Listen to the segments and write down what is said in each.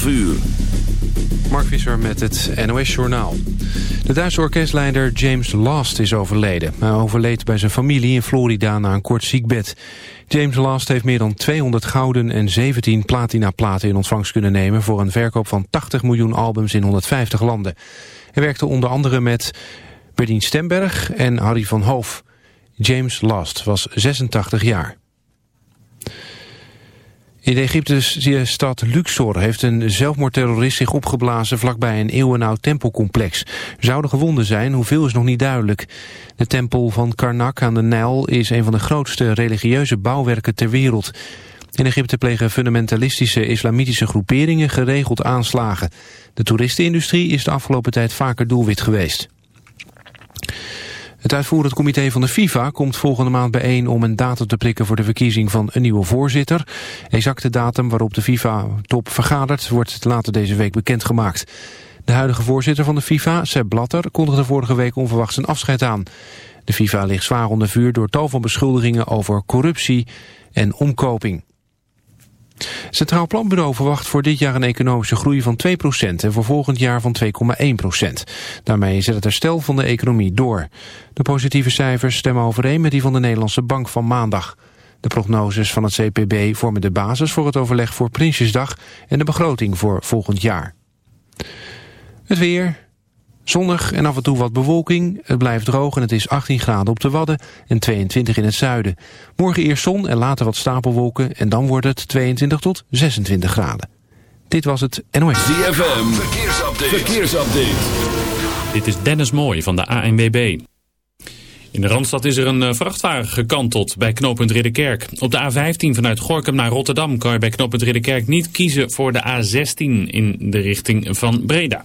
12 uur. Mark Visser met het NOS Journaal. De Duitse orkestleider James Last is overleden. Hij overleed bij zijn familie in Florida na een kort ziekbed. James Last heeft meer dan 200 gouden en 17 platina-platen in ontvangst kunnen nemen... voor een verkoop van 80 miljoen albums in 150 landen. Hij werkte onder andere met Berdien Stemberg en Harry van Hoof. James Last was 86 jaar. In de Egyptische stad Luxor heeft een zelfmoordterrorist zich opgeblazen vlakbij een eeuwenoud tempelcomplex. Zouden gewonden zijn, hoeveel is nog niet duidelijk. De tempel van Karnak aan de Nijl is een van de grootste religieuze bouwwerken ter wereld. In Egypte plegen fundamentalistische islamitische groeperingen geregeld aanslagen. De toeristenindustrie is de afgelopen tijd vaker doelwit geweest. Het uitvoerend comité van de FIFA komt volgende maand bijeen om een datum te prikken voor de verkiezing van een nieuwe voorzitter. Exacte datum waarop de FIFA-top vergadert wordt later deze week bekendgemaakt. De huidige voorzitter van de FIFA, Sepp Blatter, kondigde vorige week onverwachts een afscheid aan. De FIFA ligt zwaar onder vuur door tal van beschuldigingen over corruptie en omkoping. Centraal Planbureau verwacht voor dit jaar een economische groei van 2% en voor volgend jaar van 2,1%. Daarmee zet het herstel van de economie door. De positieve cijfers stemmen overeen met die van de Nederlandse Bank van maandag. De prognoses van het CPB vormen de basis voor het overleg voor Prinsjesdag en de begroting voor volgend jaar. Het weer, Zonnig en af en toe wat bewolking. Het blijft droog en het is 18 graden op de Wadden en 22 in het zuiden. Morgen eerst zon en later wat stapelwolken en dan wordt het 22 tot 26 graden. Dit was het NOS. ZFM, verkeersupdate. verkeersupdate. Dit is Dennis Mooij van de ANWB. In de Randstad is er een eh, vrachtwagen gekanteld bij knooppunt Ridderkerk. Op de A15 vanuit Gorkum naar Rotterdam kan je bij knooppunt Ridderkerk niet kiezen voor de A16 in de richting van Breda.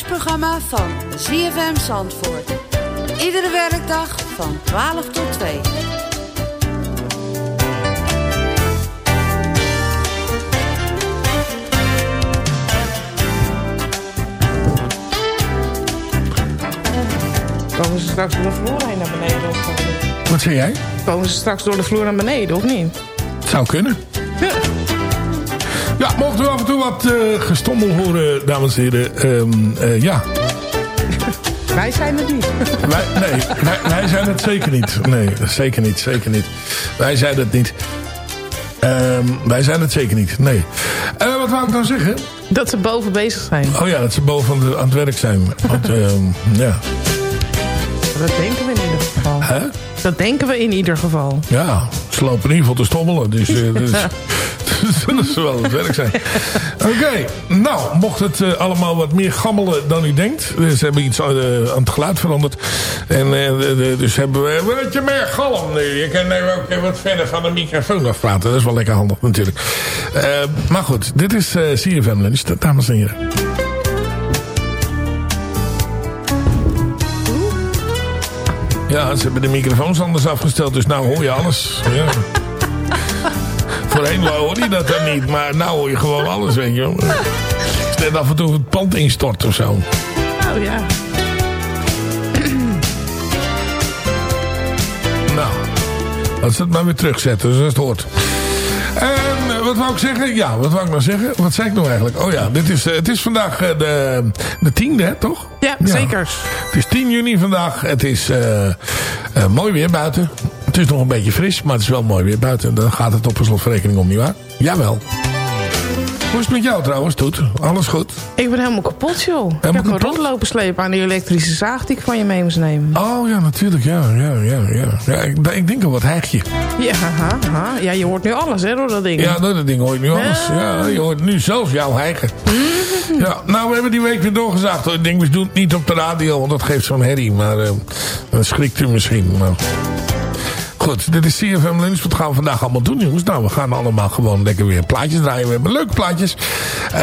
Lunchprogramma van ZFM Zandvoort. Iedere werkdag van 12 tot 2. Komen ze straks door de vloer heen naar beneden? Of? Wat zei jij? Komen ze straks door de vloer naar beneden, of niet? Zou kunnen. Ja, mocht u af en toe wat eh, gestommel horen, dames en heren. ehm, eh, ja, Wij zijn het niet. wij, nee, wij, wij zijn het zeker niet. Nee, zeker niet, zeker niet. Wij zijn het niet. Ehm, wij zijn het zeker niet, nee. Eh, wat wou ik nou zeggen? Dat ze boven bezig zijn. Oh ja, dat ze boven aan, het werk zijn. Want, ehm, ja. Dat denken we in ieder geval. Dat denken we in ieder geval. Ja, ze lopen in ieder geval te stommelen. Dus, dus zullen ze wel het werk zijn. Oké, nou, mocht het eh, allemaal wat meer gammelen dan u denkt. Dus ze hebben iets aan, eh, aan het geluid veranderd. En eh, dus hebben we een beetje meer galm nu. Je kan nu ook eh, wat verder van de microfoon afpraten. Dat is wel lekker handig natuurlijk. Eh, maar goed, dit is eh CFM Lunch, dames en heren. Ja, ze hebben de microfoons anders afgesteld, dus nou hoor je alles. Ja. Voorheen hoorde je dat dan niet, maar nou hoor je gewoon alles, weet je wel. Is net af en toe het pand instort of zo. Nou ja. Nou, laat ze het maar weer terugzetten, zoals het hoort. En eh, wat wou ik zeggen? Ja, wat wou ik nou zeggen? Wat zei ik nou eigenlijk? Oh ja, dit is, eh, het is vandaag eh, de, de tiende, hè, toch? Ja, zeker. Het is 10 juni vandaag. Het is eh, mooi weer buiten. Het is nog een beetje fris, maar het is wel mooi weer buiten. Dan gaat het op een slotverrekening om, nietwaar? Jawel. Hoe is het met jou trouwens, Toet? Alles goed? Ik ben helemaal kapot, joh. ik heb een kapot? rotlopen slepen aan die elektrische zaag die ik van je mee moest nemen. Oh ja, natuurlijk. Ja, ja, ja. ja. ja ik, ik denk al wat hijgje. Ja, haha. ja, je hoort nu alles, hè, door dat ding. Ja, nou, dat ding hoor je nu alles. Ja, je hoort nu zelfs jouw hijgen. Ja, nou, we hebben die week weer doorgezaagd. Ik denk, we doen het niet op de radio, want dat geeft zo'n herrie. Maar eh, dan schrikt u misschien. Maar... Goed, dit is CFM Lunch. Wat gaan we vandaag allemaal doen, jongens? Nou, we gaan allemaal gewoon lekker weer plaatjes draaien. We hebben leuke plaatjes. Eh,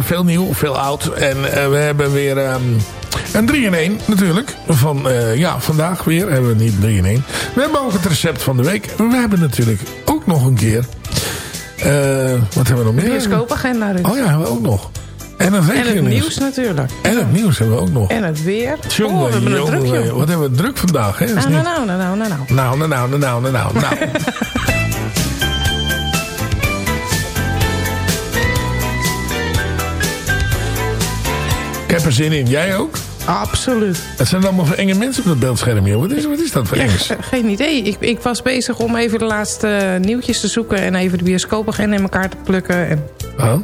veel nieuw, veel oud. En eh, we hebben weer ehm, een 3 in 1 natuurlijk. Van, eh, ja, vandaag weer hebben we niet 3 in 1. We hebben ook het recept van de week. We hebben natuurlijk ook nog een keer... wat hebben we nog De meer? bioscoopagenda, Ruud. Oh ja, hebben we ook nog. En het, en het regennieuws. nieuws natuurlijk. En het nieuws hebben we ook nog. En het weer. Jongen, oh, we hebben een jongen, druk, joh. Wat hebben we druk vandaag, hè? Is Nou, niet- nou, nou, nou, nou, nou. nou, nou, nou, nou, nou, nou, nou. Ik heb er zin in. Jij ook? Absoluut. Het zijn allemaal enge mensen op dat beeldscherm, joh. Wat is, wat is dat voor engs? Ge- Geen idee. Ik, ik was bezig om even de laatste eh, nieuwtjes te zoeken... en even de bioscoopagenda in elkaar te plukken. En... Oh?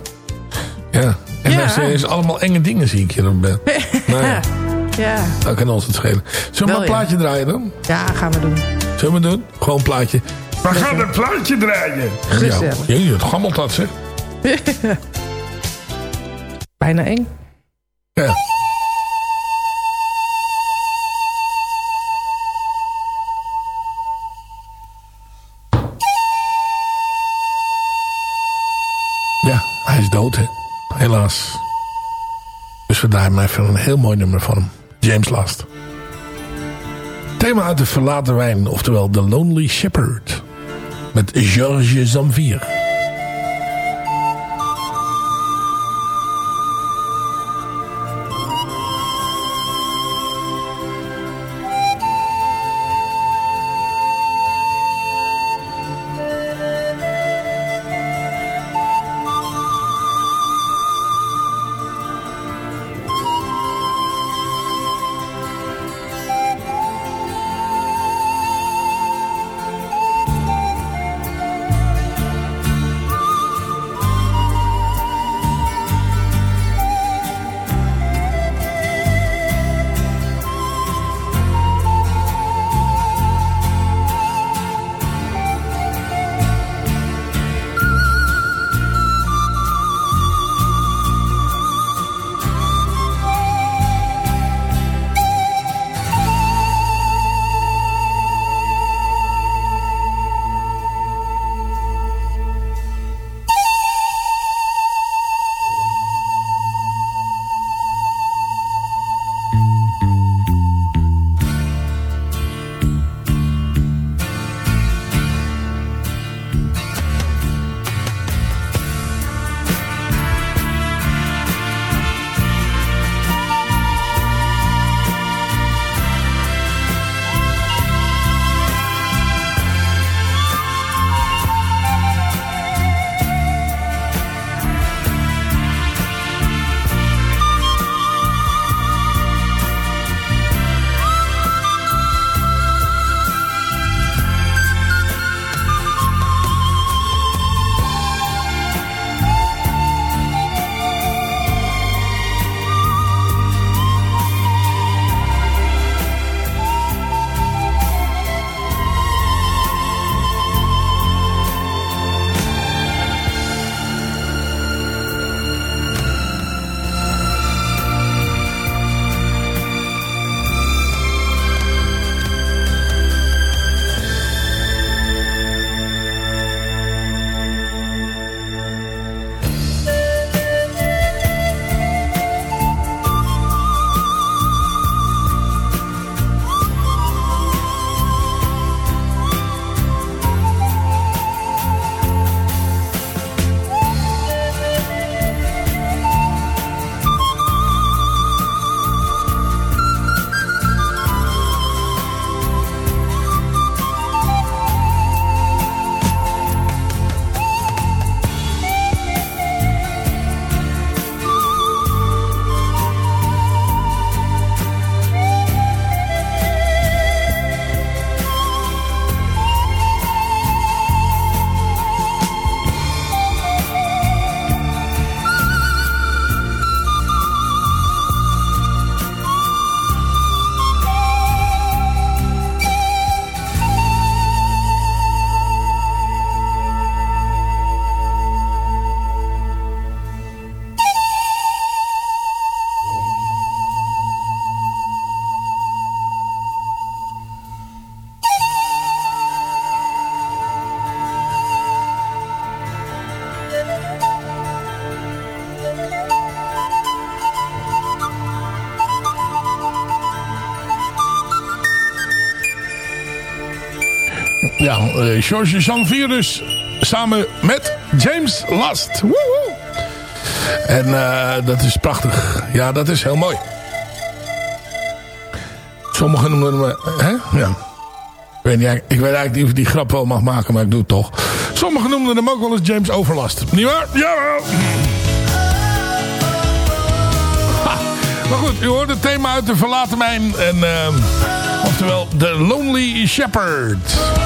Ja. En Ja. dat zijn is allemaal enge dingen, zie ik hier op beeld. nou ja, Ja, dat kan ons het schelen. Zullen we maar een ja. plaatje draaien dan? ja, gaan we doen. Zullen we doen? Gewoon een plaatje. We gaan een plaatje draaien. Gezellig. Ja, jee, het gammelt dat, zeg. Bijna eng. Ja, Dus we draaien maar even een heel mooi nummer van hem. James Last. Thema uit de Verlaten Wijn, oftewel The Lonely Shepherd. Met Georges Zamvier. Ja, eh, George Jean Vierus. Samen met James Last. Woehoe. En eh, dat is prachtig. Ja, dat is heel mooi. Sommigen noemen me... Hè? Ja. Ik weet, niet, ik weet eigenlijk niet of ik die grap wel mag maken, maar ik doe het toch. Sommigen noemden hem ook wel eens James Overlast. Niet waar? Jawel! Ha, maar goed, u hoort het thema uit de Verlaten Mijn. En, uh, oftewel, The Lonely Shepherd.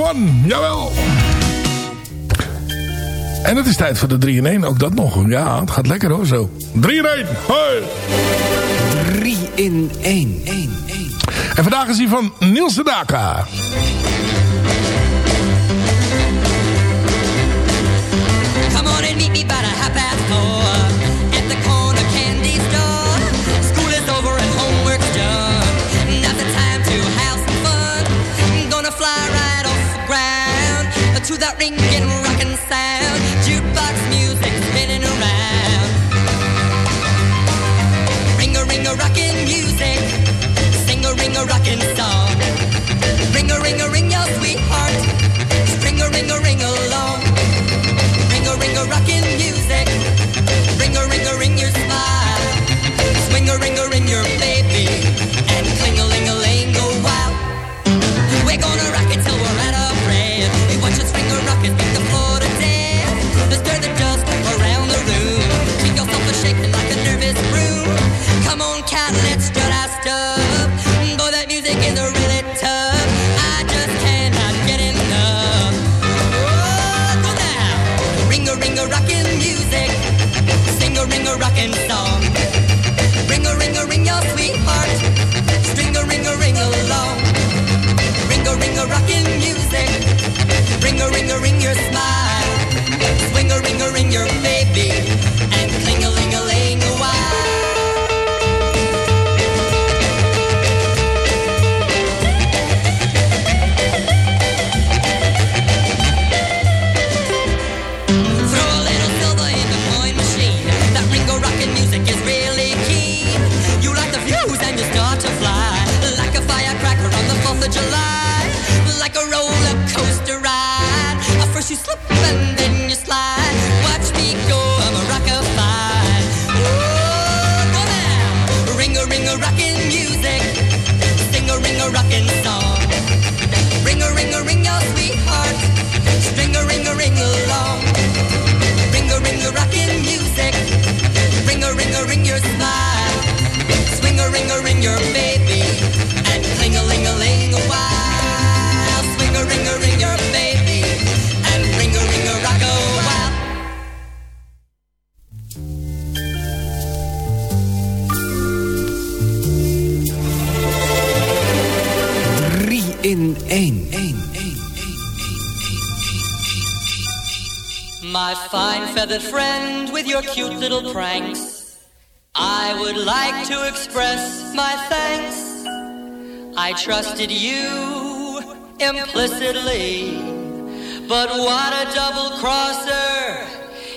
One. Jawel. En het is tijd voor de 3 in 1. Ook dat nog. Ja, het gaat lekker hoor zo. 3 in 1. Hoi. 3 in 1. 1, 1. En vandaag is hij van Niels Sedaka. Come on and meet me, that ringing, rockin' sound. Jukebox music spinning around. Ring a ring a rockin' music. Sing a ring a rockin' song. Ring a ring a ring. feathered friend with your cute little pranks. I would like to express my thanks. I trusted you implicitly, but what a double crosser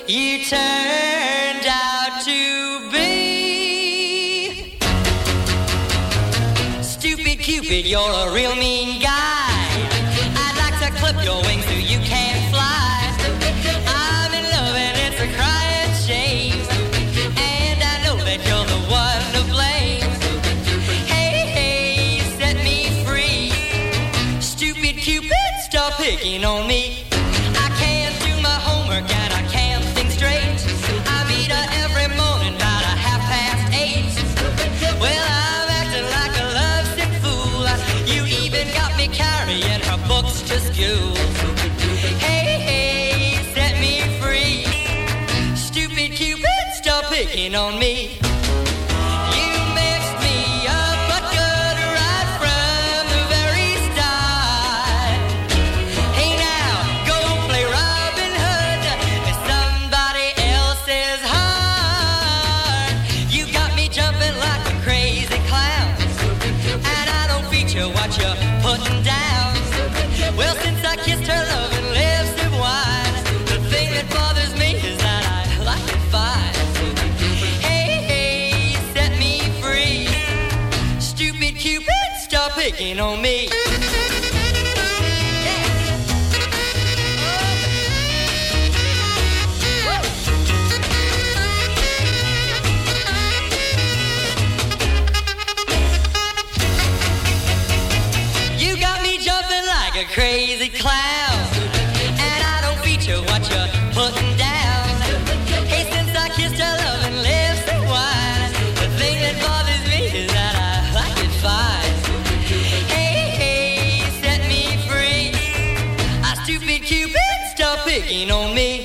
you turned out to be. Stupid Cupid, you're a real mean guy. on me. picking on me.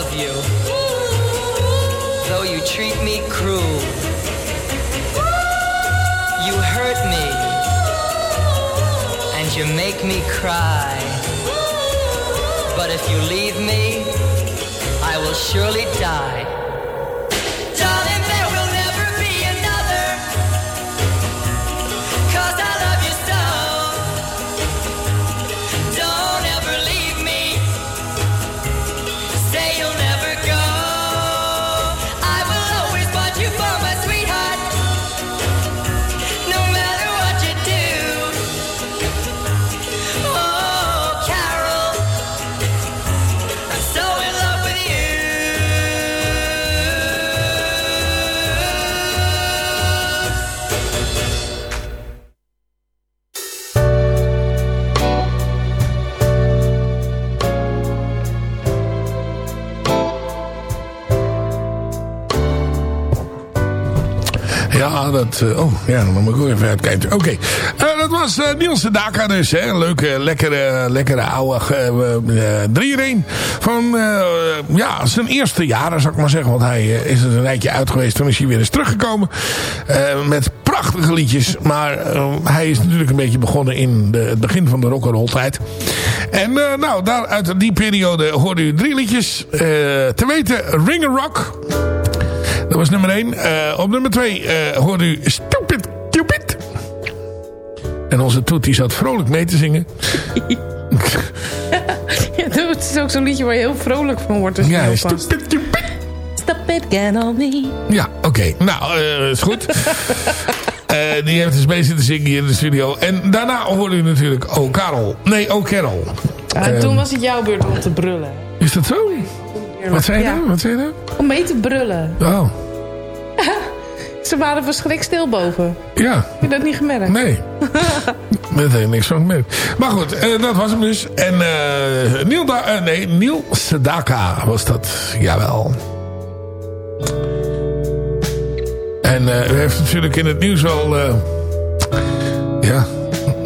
Love you. Though you treat me cruel, you hurt me, and you make me cry. But if you leave me, I will surely die. Dat... eh, oh, ja, dan moet ik ook even uitkijken. Oké, Eh, dat was eh, Niels de Daka dus. Hè. Leuke, lekkere, lekkere oude uh, 3 van ja, zijn eerste jaren, zou ik maar zeggen. Want hij is er een rijtje uit geweest. Toen is hij weer eens teruggekomen. met prachtige liedjes. Maar hij is natuurlijk een beetje begonnen in de, het begin van de rock'n'roll tijd. En nou, daar, uit die periode hoorde u drie liedjes. te weten Ring a Rock... Dat was nummer 1. op nummer 2 hoorde u Stupid Cupid. En onze Toet die zat vrolijk mee te zingen. Ja, dat is ook zo'n liedje waar je heel vrolijk van wordt je Ja, Stupid Cupid. Stop it, get on me. Ja, oké. Nou, eh, is goed. Eh, die heeft dus mee zitten zingen hier in de studio. En daarna hoorde u natuurlijk Oh Karel. Nee, Oh Carol. En Ehm, toen was het jouw beurt om te brullen. Is dat zo? Wat zei je Ja. nou? Wat zei je nou? Om mee te brullen. Oh, Ze waren verschrikt stil boven. ja. Heb je dat niet gemerkt? Nee. Met heeft niks van gemerkt. Maar goed, eh, dat was hem dus. En eh Neil, da eh, nee, Neil Sedaka was dat. Jawel. En u heeft natuurlijk in het nieuws eh, ja...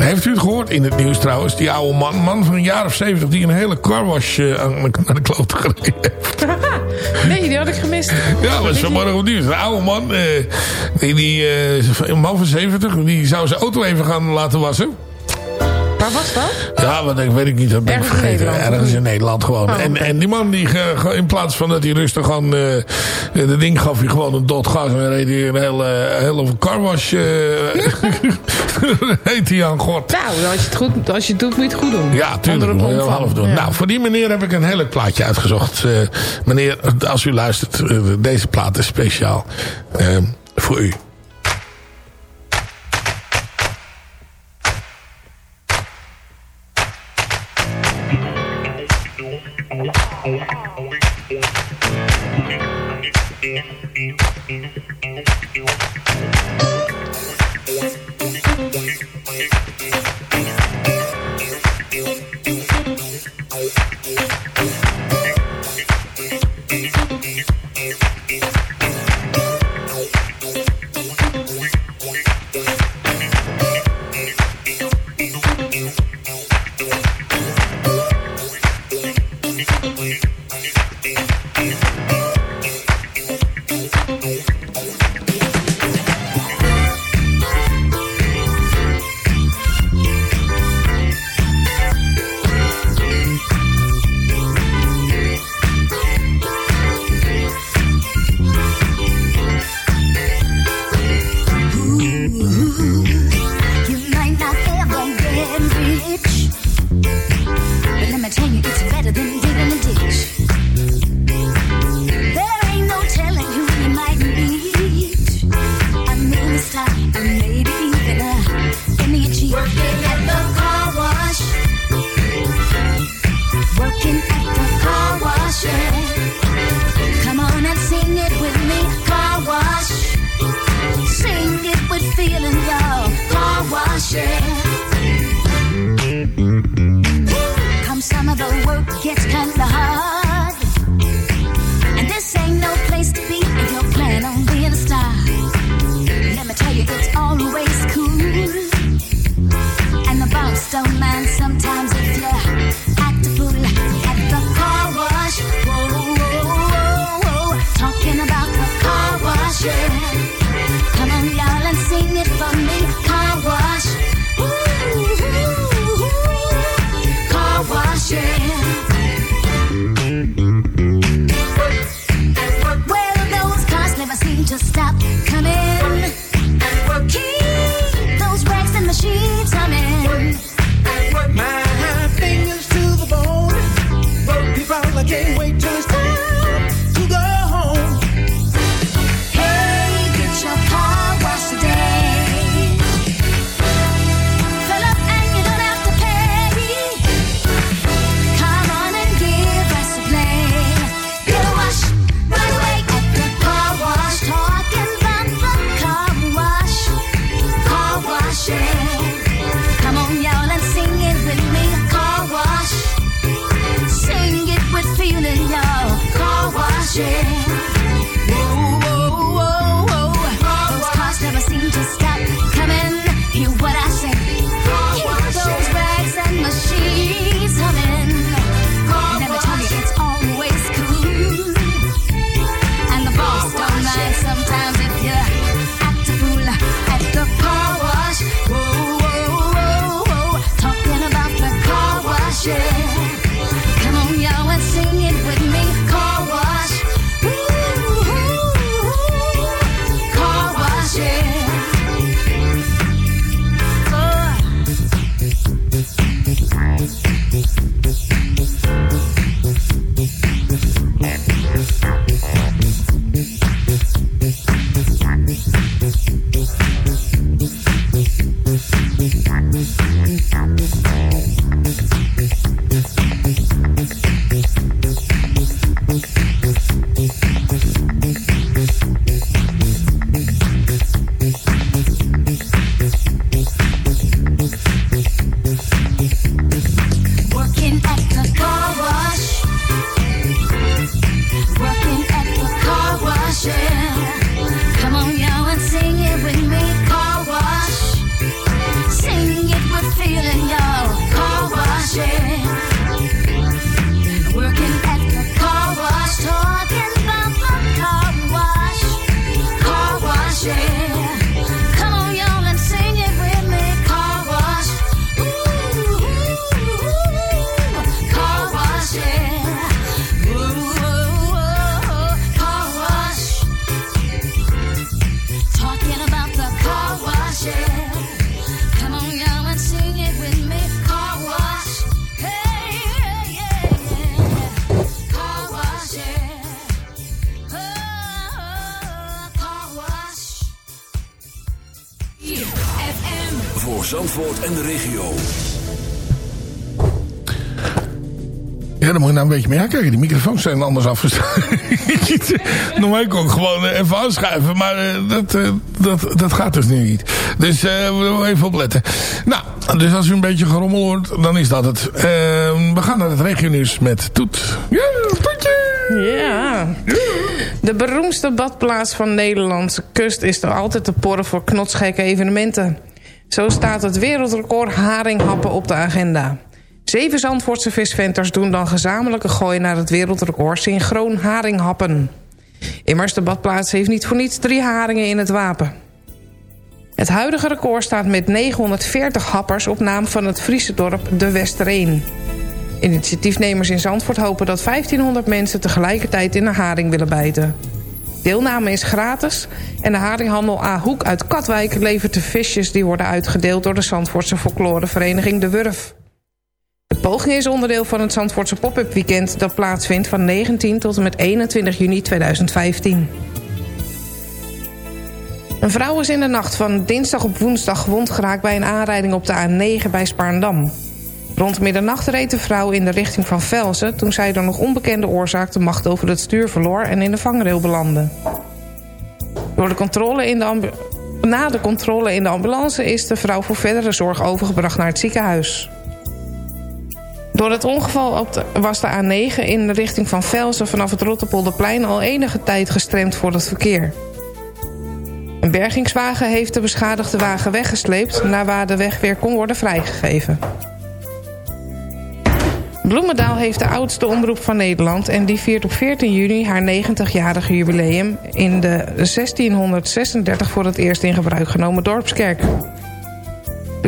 Heeft u het gehoord in het nieuws trouwens? Die oude man, man van een jaar of zeventig... die een hele carwash eh, aan de- naar de klote gereden heeft. Nee, die had ik gemist. Ja, dat is vanmorgen op nieuws. Een oude man, eh, die, die, eh, een man van 70, die zou zijn auto even gaan laten wassen. Waar was dat? Ja, wat ik weet ik niet, dat ben ik vergeten. Nederland, Ergens in Nederland gewoon. Oh, en, en die man, die, ge- in plaats van dat hij rustig gewoon... eh de ding gaf hij gewoon een dot gas en reed hij een hele, hele carwash... eh heet hij aan God. Nou, als je het, goed, als je het doet, moet je het goed doen. Ja, tuurlijk. Moet je half doen. Ja. Nou, voor die meneer heb ik een heel leuk plaatje uitgezocht. Eh, meneer, als u luistert, eh, deze plaat is speciaal eh, voor u. een beetje mee aankijken. Die microfoons zijn anders afgestaan. Normaal kon ik gewoon eh, even aanschuiven. Maar eh, dat, eh, dat, dat gaat dus nu niet. Dus eh, we moeten even opletten. Nou, dus als u een beetje gerommel hoort, dan is dat het. Eh, we gaan naar het regionieuws met Toet. Ja, Toetje! Ja. De beroemdste badplaats van de Nederlandse kust is er altijd te porren voor knotsgekke evenementen. Zo staat het wereldrecord haringhappen op de agenda. Zeven Zandvoortse visventers doen dan gezamenlijke gooi naar het wereldrecord synchroon haringhappen. Immers, de badplaats heeft niet voor niets drie haringen in het wapen. Het huidige record staat met 940 happers op naam van het Friese dorp De Westereen. Initiatiefnemers in Zandvoort hopen dat 1500 mensen tegelijkertijd in een haring willen bijten. Deelname is gratis en de haringhandel A. Hoek uit Katwijk levert de visjes die worden uitgedeeld door de Zandvoortse folklorevereniging De Wurf. Poging is onderdeel van het Zandvoortse pop-up weekend dat plaatsvindt van 19 tot en met 21 juni 2015. Een vrouw is in de nacht van dinsdag op woensdag gewond geraakt bij een aanrijding op de A9 bij Spaarndam. Rond middernacht reed de vrouw in de richting van Velzen... toen zij door nog onbekende oorzaak de macht over het stuur verloor... en in de vangrail belandde. Door de controle in de Na de controle in de ambulance is de vrouw voor verdere zorg overgebracht naar het ziekenhuis. Door het ongeval op de- was de A9 in de richting van Velzen... vanaf het Rotterpolderplein al enige tijd gestremd voor het verkeer. Een bergingswagen heeft de beschadigde wagen weggesleept... naar waar de weg weer kon worden vrijgegeven. Bloemendaal heeft de oudste omroep van Nederland... en die viert op 14 juni haar 90-jarige jubileum... in de 1636 voor het eerst in gebruik genomen Dorpskerk.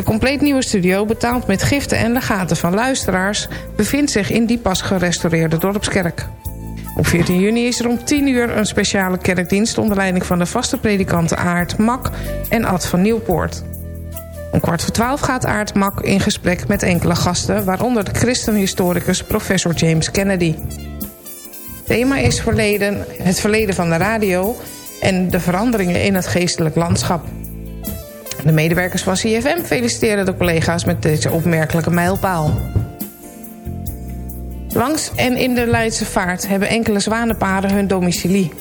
Compleet nieuwe studio, betaald met giften en legaten van luisteraars... bevindt zich in die pas gerestaureerde Dorpskerk. Op 14 juni is er om 10 uur een speciale kerkdienst... onder leiding van de vaste predikanten Aart Mak en Ad van Nieuwpoort. Om kwart voor twaalf gaat Aart Mak in gesprek met enkele gasten... waaronder de christenhistoricus professor James Kennedy. Thema is verleden, het verleden van de radio... en de veranderingen in het geestelijk landschap. De medewerkers van CFM feliciteren de collega's met deze opmerkelijke mijlpaal. Langs en in de Leidse Vaart hebben enkele zwanenparen hun domicilie.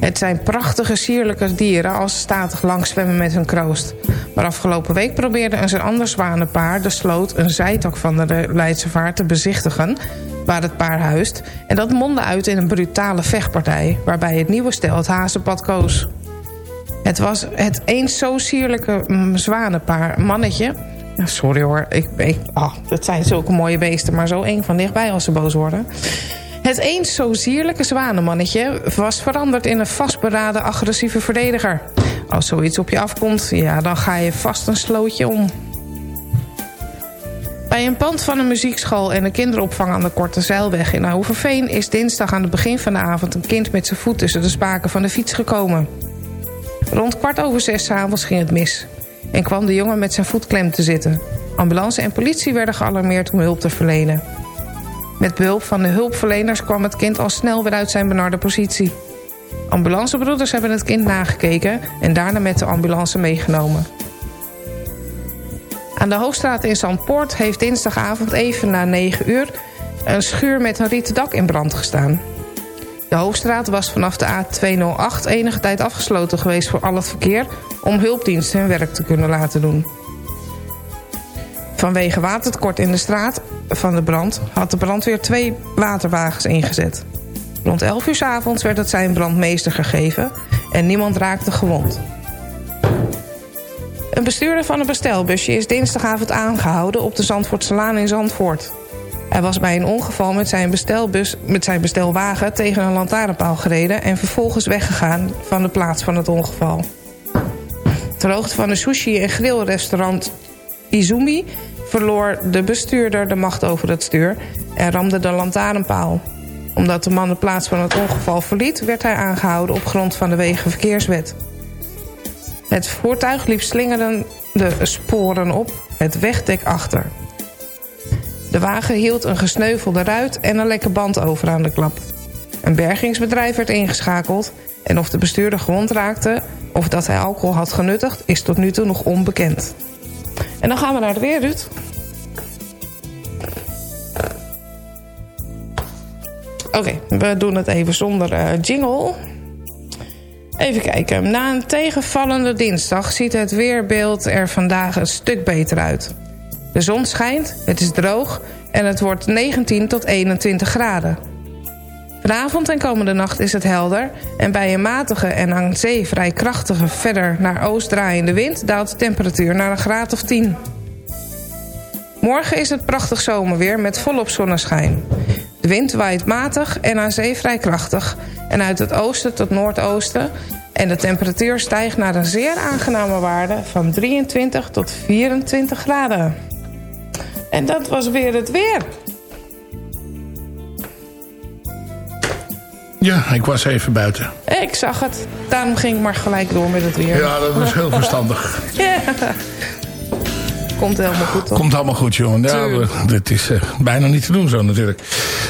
Het zijn prachtige, sierlijke dieren als ze statig langs zwemmen met hun kroost. Maar afgelopen week probeerde een ander zwanenpaar de sloot... een zijtak van de Leidse Vaart te bezichtigen waar het paar huist... en dat mondde uit in een brutale vechtpartij... waarbij het nieuwe stel het hazenpad koos. Het was het eens zo sierlijke mm, zwanenpaar mannetje... Ja, Sorry hoor, ik, ik, oh, dat zijn zulke mooie beesten... maar zo eng van dichtbij als ze boos worden... Het eens zo sierlijke zwanenmannetje was veranderd in een vastberaden agressieve verdediger. Als zoiets op je afkomt, ja, dan ga je vast een slootje om. Bij een pand van een muziekschool en een kinderopvang aan de Korte Zeilweg in Overveen... is dinsdag aan het begin van de avond een kind met zijn voet tussen de spaken van de fiets gekomen. Rond kwart over zes avonds ging het mis. En kwam de jongen met zijn voet klem te zitten. Ambulance en politie werden gealarmeerd om hulp te verlenen. Met behulp van de hulpverleners kwam het kind al snel weer uit zijn benarde positie. Ambulancebroeders hebben het kind nagekeken en daarna met de ambulance meegenomen. Aan de Hoogstraat in Zandpoort heeft dinsdagavond even na 9 uur... een schuur met een rieten dak in brand gestaan. De Hoogstraat was vanaf de A208 enige tijd afgesloten geweest voor al het verkeer... om hulpdiensten hun werk te kunnen laten doen. Vanwege watertekort in de straat van de brand... had de brandweer twee waterwagens ingezet. Rond 11 uur 's avonds werd het zijn brandmeester gegeven... en niemand raakte gewond. Een bestuurder van een bestelbusje is dinsdagavond aangehouden... op de Zandvoortselaan in Zandvoort. Hij was bij een ongeval met zijn, bestelbus, met zijn bestelwagen... tegen een lantaarnpaal gereden... en vervolgens weggegaan van de plaats van het ongeval. Ter hoogte van een sushi- en grillrestaurant Izumi verloor de bestuurder de macht over het stuur en ramde de lantaarnpaal. Omdat de man de plaats van het ongeval verliet... werd hij aangehouden op grond van de Wegenverkeerswet. Het voertuig liep slingerende sporen op het wegdek achter. De wagen hield een gesneuvelde ruit en een lekke band over aan de klap. Een bergingsbedrijf werd ingeschakeld... en of de bestuurder gewond raakte of dat hij alcohol had genuttigd... is tot nu toe nog onbekend. En dan gaan we naar het weer. Oké, we doen het even zonder eh, jingle. Even kijken. Na een tegenvallende dinsdag ziet het weerbeeld er vandaag een stuk beter uit. De zon schijnt, het is droog en het wordt 19 tot 21 graden. Vanavond en komende nacht is het helder... en bij een matige en aan zee vrij krachtige verder naar oost draaiende wind... daalt de temperatuur naar een graad of 10. Morgen is het prachtig zomerweer met volop zonneschijn. De wind waait matig en aan zee vrij krachtig... en uit het oosten tot noordoosten... en de temperatuur stijgt naar een zeer aangename waarde... van 23 tot 24 graden. En dat was weer het weer. Ja, ik was even buiten. Ik zag het. Daarom ging ik maar gelijk door met het weer. Ja, dat was heel verstandig. Ja. Komt helemaal goed, toch? Komt allemaal goed, jongen. Ja, dit is eh, bijna niet te doen zo natuurlijk.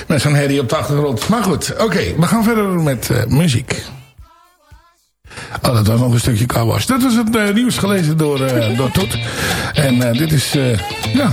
Met zo'n herrie op de achtergrond. Maar goed, oké. we gaan verder met eh, muziek. Oh, dat was nog een stukje kawas. Dat was het eh, nieuws gelezen door, door Toet. En dit is, ja...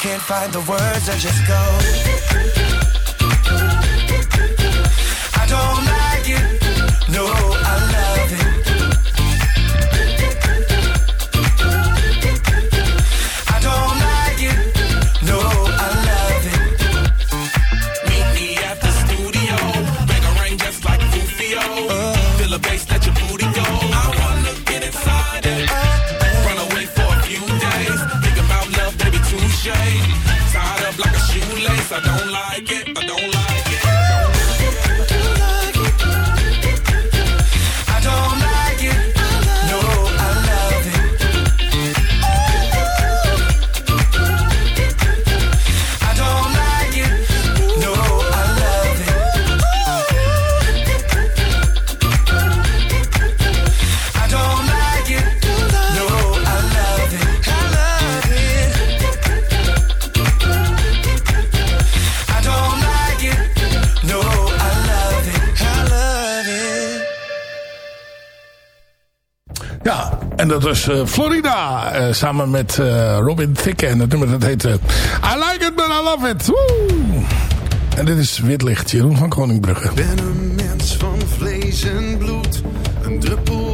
can't find the words, I just go. I don't like it, no. En dat was uh, Florida. Uh, samen met eh, Robin Thicke. En het nummer dat heet I Like It But I Love It. Woo! En dit is Witlicht, Jeroen van Koningbrugge. Ik ben een mens van vlees en bloed. Een druppel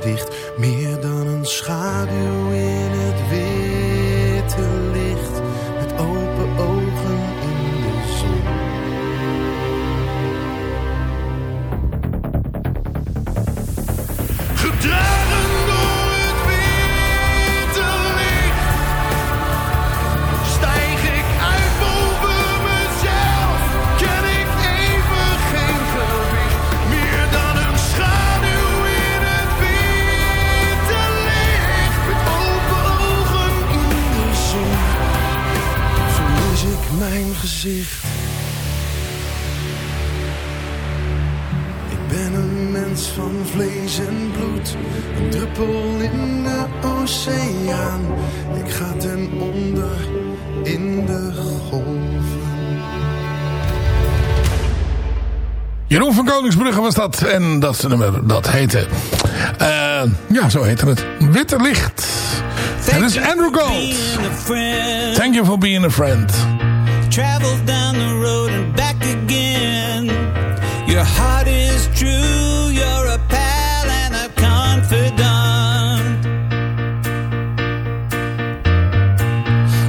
dicht. Meer dan een schaduw in het witte gezicht. Ik ben een mens van vlees en bloed, een druppel in de oceaan. Ik ga ten onder in de golven. Jeroen van Koningsbrugge was dat. En dat nummer, dat heette... eh, ja, zo heette het. Witte licht. Dat is Andrew Gold. Thank you for being a friend. Travel down the road and back again. Your heart is true, you're a pal and a confidant.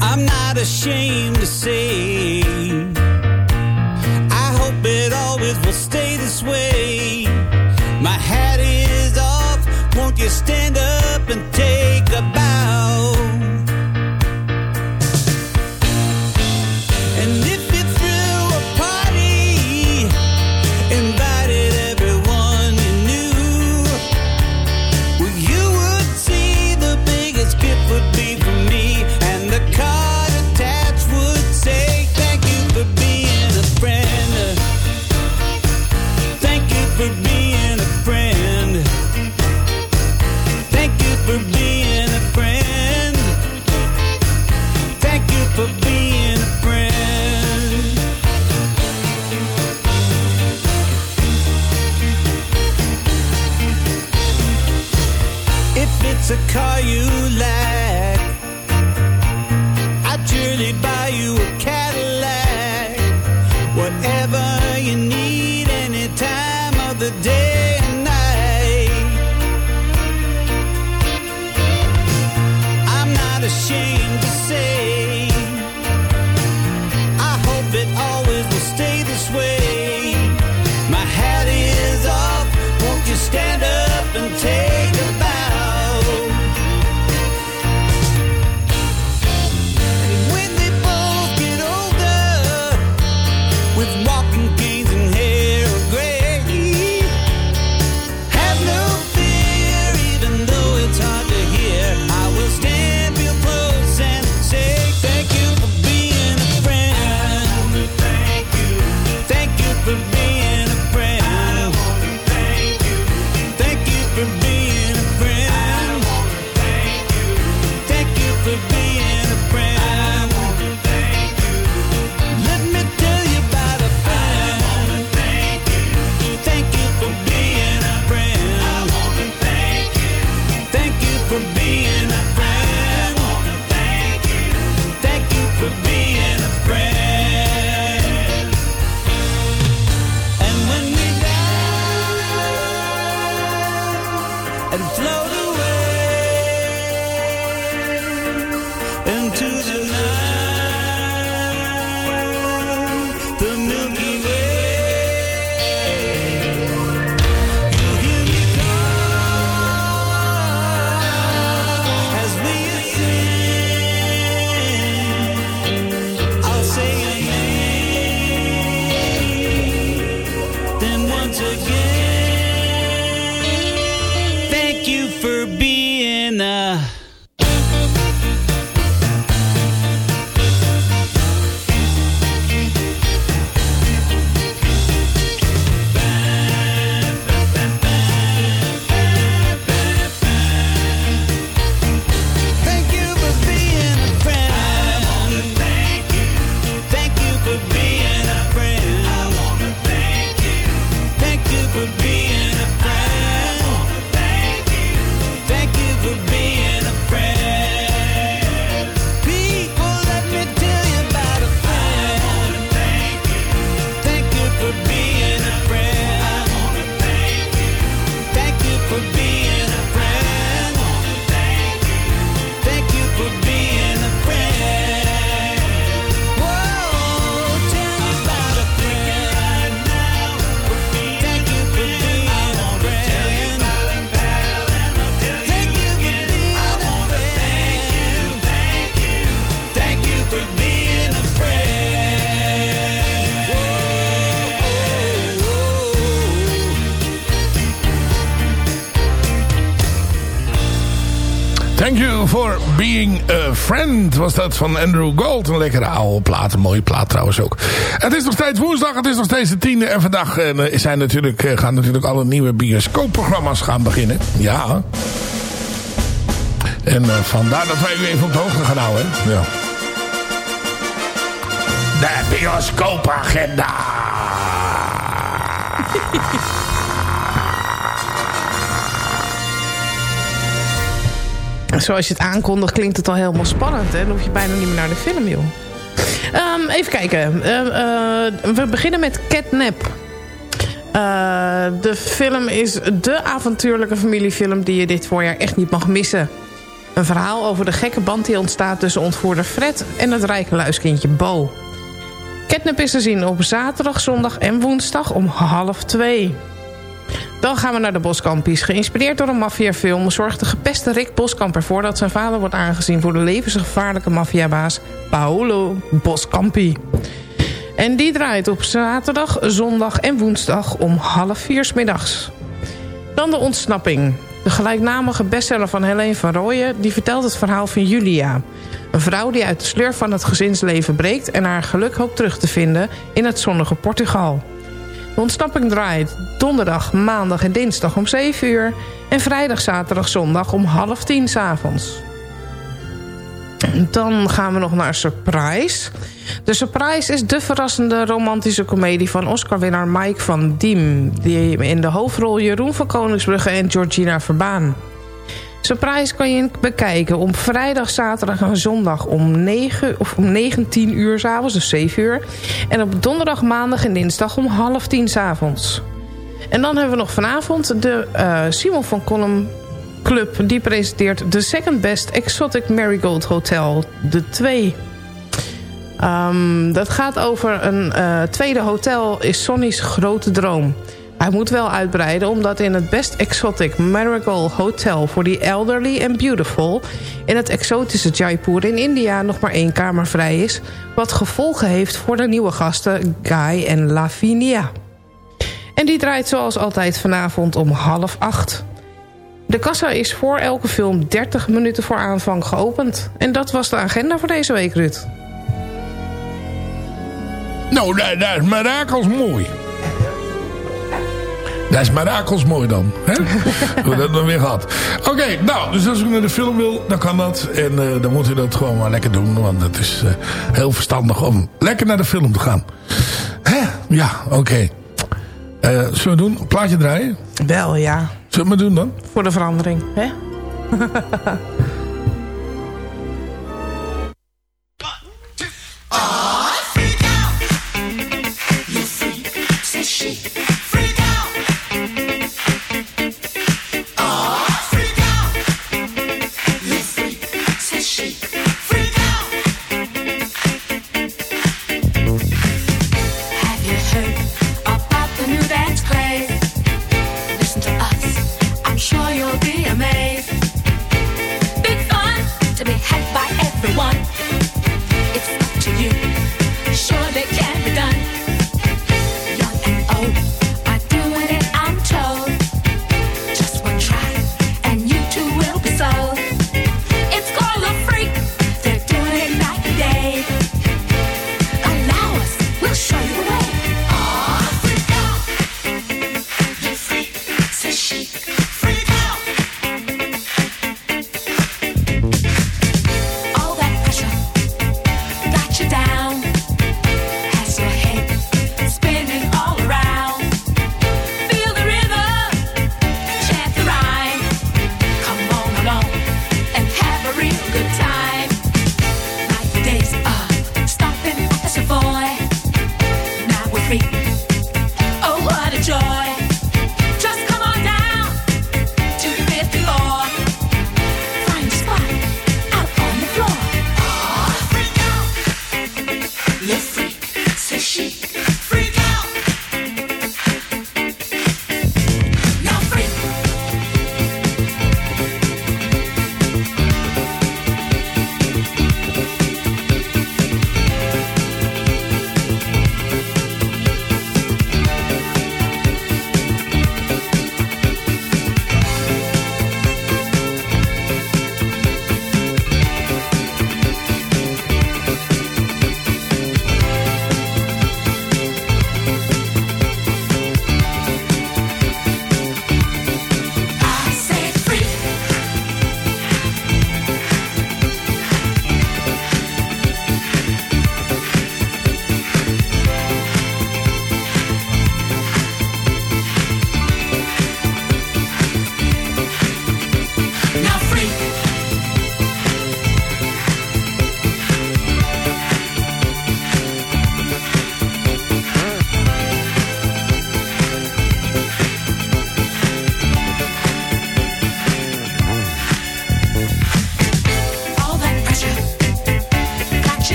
I'm not ashamed to say, I hope it always will stay this way. My hat is off, won't you stand up and take float away into the night. Friend. Was dat van Andrew Gold. Een lekkere oude plaat. Een mooie plaat trouwens ook. Het is nog steeds woensdag. Het is nog steeds de tiende. En vandaag eh, zijn natuurlijk, eh, gaan natuurlijk alle nieuwe bioscoopprogramma's gaan beginnen. Ja. En eh, vandaar dat wij u even op de hoogte gaan houden. hè. Ja. De bioscoopagenda. Zoals je het aankondigt klinkt het al helemaal spannend. Hè? Dan hoef je bijna niet meer naar de film, joh. Ehm, even kijken. Ehm, eh, we beginnen met Catnap. Eh, de film is de avontuurlijke familiefilm die je dit voorjaar echt niet mag missen. Een verhaal over de gekke band die ontstaat tussen ontvoerder Fred en het rijke luiskindje Bo. Catnap is te zien op zaterdag, zondag en woensdag om half twee. Dan gaan we naar de Boskampies. Geïnspireerd door een maffiafilm zorgt de gepeste Rick Boskamp ervoor... dat zijn vader wordt aangezien voor de levensgevaarlijke maffiabaas Paolo Boscampi. En die draait op zaterdag, zondag en woensdag om half vier middags. Dan de ontsnapping. De gelijknamige bestseller van Helene van Rooyen... die vertelt het verhaal van Julia. Een vrouw die uit de sleur van het gezinsleven breekt... en haar geluk hoopt terug te vinden in het zonnige Portugal. Ontsnapping draait donderdag, maandag en dinsdag om 7 uur... en vrijdag, zaterdag, zondag om half tien s'avonds. Dan gaan we nog naar Surprise. De Surprise is de verrassende romantische komedie van Oscar-winnaar Mike van Diem... die in de hoofdrol Jeroen van Koningsbrugge en Georgina Verbaan. Surprise kan je bekijken op vrijdag, zaterdag en zondag om, 9, of om 19 uur s'avonds, dus 7 uur. En op donderdag, maandag en dinsdag om half tien s'avonds. En dan hebben we nog vanavond de eh, Simon van Kolm Club. Die presenteert de Second Best Exotic Marigold Hotel, de 2. Ehm, dat gaat over een eh, tweede hotel is Sonny's grote droom. Hij moet wel uitbreiden omdat in het Best Exotic Marigold Hotel for the Elderly and Beautiful... in het exotische Jaipur in India nog maar één kamer vrij is... wat gevolgen heeft voor de nieuwe gasten Guy en Lavinia. En die draait zoals altijd vanavond om half acht. De kassa is voor elke film 30 minuten voor aanvang geopend. En dat was de agenda voor deze week, Ruud. Nou, dat, dat is mirakels mooi. Dat is mirakels mooi dan. Hè? Hoe dat dan weer gehad. Oké, nou, dus als u naar de film wil, dan kan dat. En eh, dan moet u dat gewoon maar lekker doen. Want het is eh, heel verstandig om lekker naar de film te gaan. Hè? Ja, oké. Eh, zullen we doen? Een plaatje draaien? Wel, ja. Zullen we het maar doen dan? Voor de verandering, hè? Have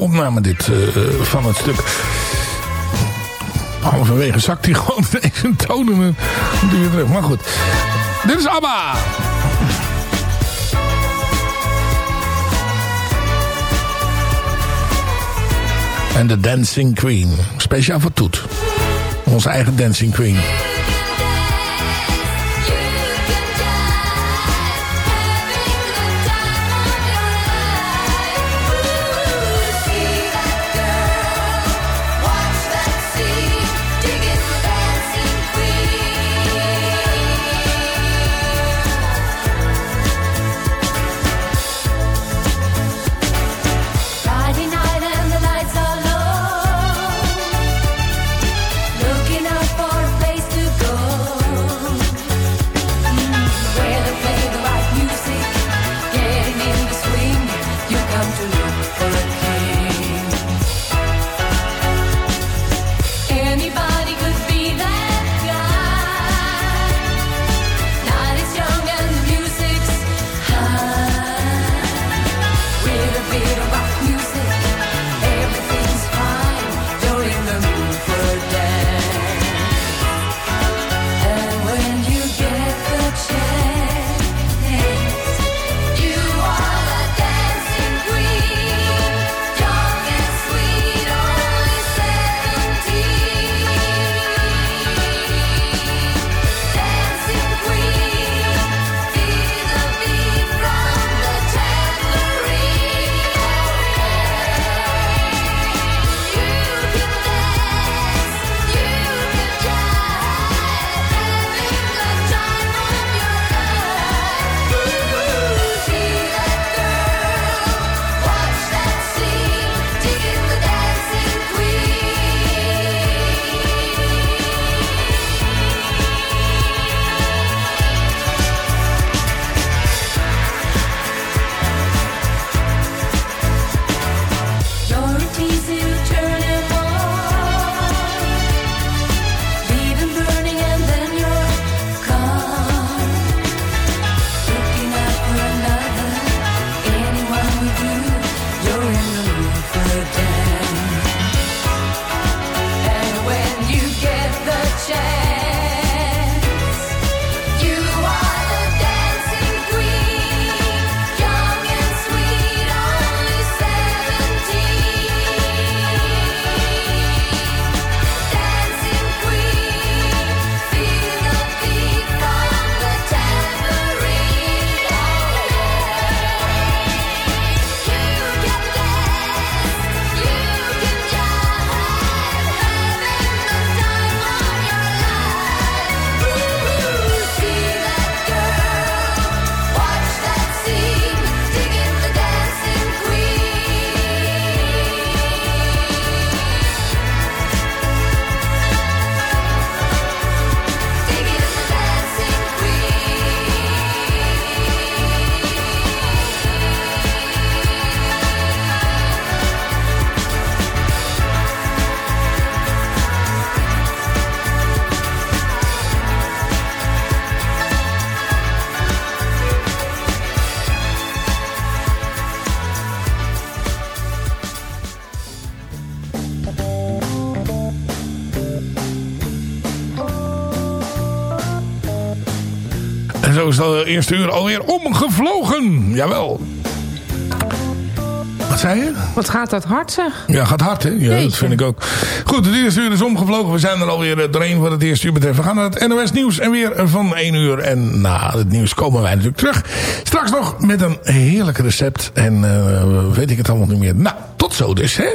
opname dit eh, van het stuk. Halverwege zakt hij gewoon ineens een toon en dan komt hij weer terug. Maar goed, dit is ABBA. En de Dancing Queen. Speciaal voor Toet. Onze eigen Dancing Queen. Is het eerste uur alweer omgevlogen. Jawel. Wat zei je? Wat gaat dat hard zeg? Ja, gaat hard, hè? Ja, dat vind ik ook. Goed, het eerste uur is omgevlogen. We zijn er alweer eh, doorheen wat het eerste uur betreft. We gaan naar het NOS nieuws en weer van 1 uur. En na het nieuws komen wij natuurlijk terug. Straks nog met een heerlijk recept. En eh, weet ik het allemaal niet meer. Nou, tot zo dus, hè?